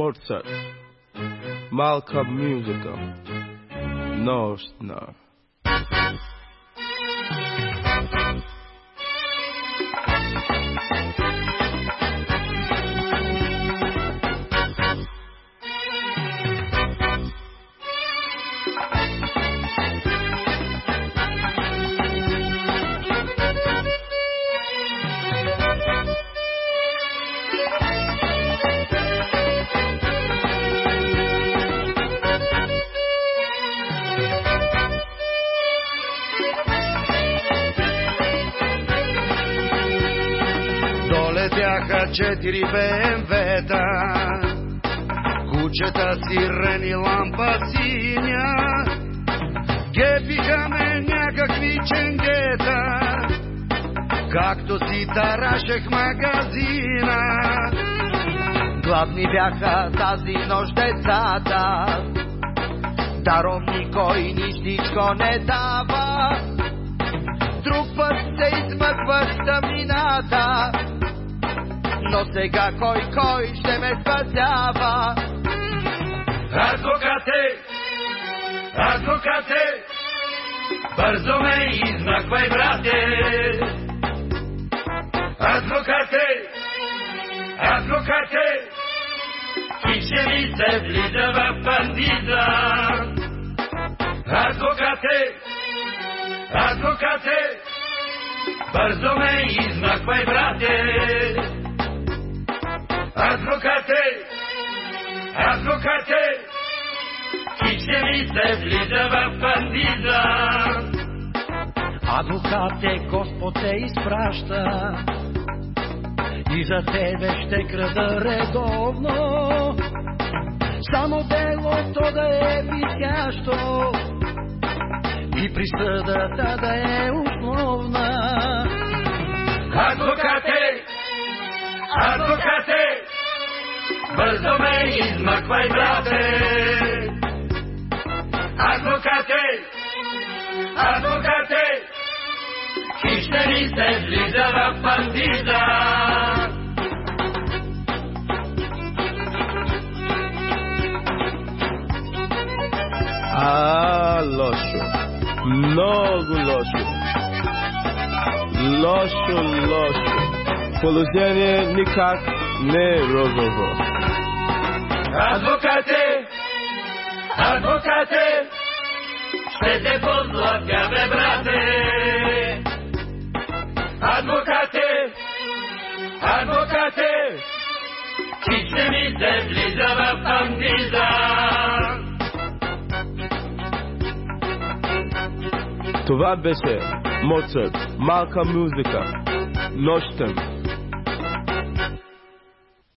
Mozart, малка музика, нощна. Долетяха четири БМВ-та, кучета сирени лампа синя, гепиха ме някакви ченгета, както си тарашех магазина. Гладни бяха тази нощ децата, даром никой нищичко не дава. Друг път се измъква стамината, но сега кой кой ще ме спасява? Адвокате, адвокате, бързо ме измахвай, брате. Адвокате, адвокате, ти ще ми се влиза в бандиза. Адвокате, адвокате, бързо ме измахвай, брате. Се влиза в бандиза. Адвокате, Господ те изпраща и за тебе ще крада редовно. Само делото да е висящо и присъдата да е основна. Адвокате, адвокате, бързо ме измъквай, брате. Адвокате, адвокате, ти ще ми се влиза в бандиза. А, лошо. Много лошо. Лошо, лошо. Положение никак не е розово. Адвокате, адвокате, бе, брате. Адвокате, адвокате, ти ще ми се влиза в бандиза. Това беше Моцарт, малка музика, нощем.